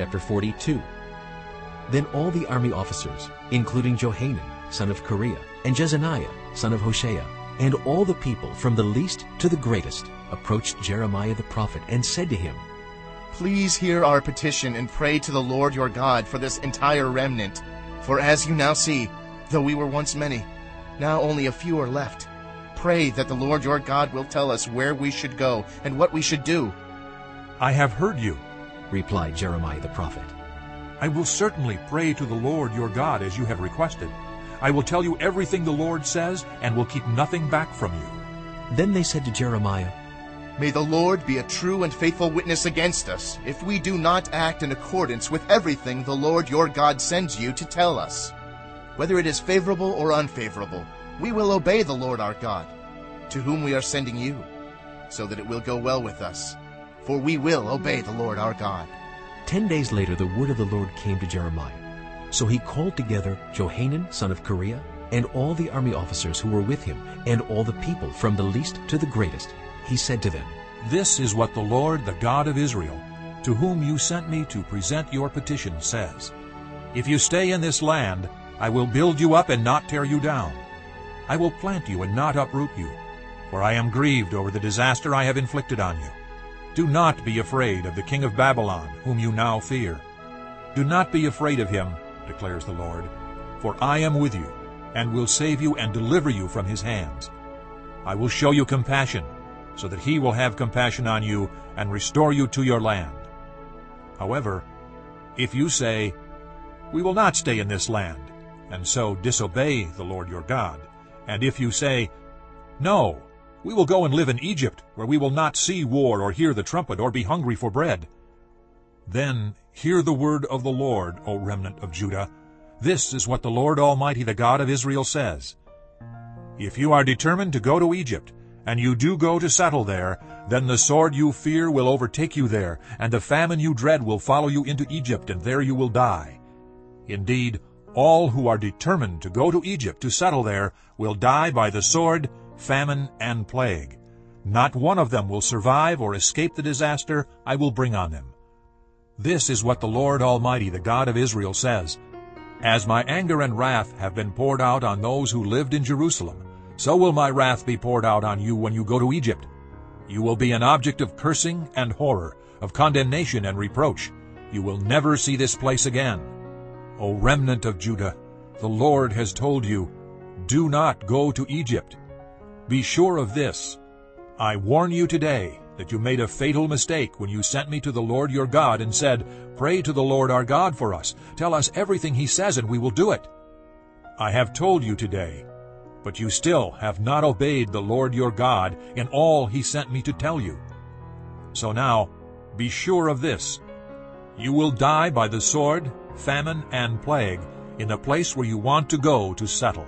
chapter 42. Then all the army officers, including Johanan, son of Kareah, and Jezaniah, son of Hoshaiah, and all the people from the least to the greatest, approached Jeremiah the prophet and said to him, Please hear our petition and pray to the Lord your God for this entire remnant. For as you now see, though we were once many, now only a few are left. Pray that the Lord your God will tell us where we should go and what we should do. I have heard you, replied Jeremiah the prophet. I will certainly pray to the Lord your God as you have requested. I will tell you everything the Lord says and will keep nothing back from you. Then they said to Jeremiah, May the Lord be a true and faithful witness against us, if we do not act in accordance with everything the Lord your God sends you to tell us. Whether it is favorable or unfavorable, we will obey the Lord our God, to whom we are sending you, so that it will go well with us. For we will obey the Lord our God. Ten days later the word of the Lord came to Jeremiah. So he called together Johanan son of Kareah, and all the army officers who were with him, and all the people from the least to the greatest. He said to them, This is what the Lord, the God of Israel, to whom you sent me to present your petition, says. If you stay in this land, I will build you up and not tear you down. I will plant you and not uproot you, for I am grieved over the disaster I have inflicted on you. Do not be afraid of the king of Babylon, whom you now fear. Do not be afraid of him, declares the Lord, for I am with you, and will save you and deliver you from his hands. I will show you compassion, so that he will have compassion on you and restore you to your land. However, if you say, We will not stay in this land, and so disobey the Lord your God, and if you say, No, we will go and live in Egypt, where we will not see war or hear the trumpet or be hungry for bread, then hear the word of the Lord, O remnant of Judah. This is what the Lord Almighty, the God of Israel, says. If you are determined to go to Egypt, and you do go to settle there, then the sword you fear will overtake you there, and the famine you dread will follow you into Egypt, and there you will die. Indeed, all who are determined to go to Egypt to settle there will die by the sword, famine, and plague. Not one of them will survive or escape the disaster I will bring on them. This is what the Lord Almighty, the God of Israel, says. As my anger and wrath have been poured out on those who lived in Jerusalem, so will my wrath be poured out on you when you go to Egypt. You will be an object of cursing and horror, of condemnation and reproach. You will never see this place again. O remnant of Judah, the Lord has told you, Do not go to Egypt. Be sure of this. I warn you today that you made a fatal mistake when you sent me to the Lord your God and said, Pray to the Lord our God for us. Tell us everything he says and we will do it. I have told you today but you still have not obeyed the Lord your God in all he sent me to tell you. So now, be sure of this. You will die by the sword, famine, and plague in the place where you want to go to settle.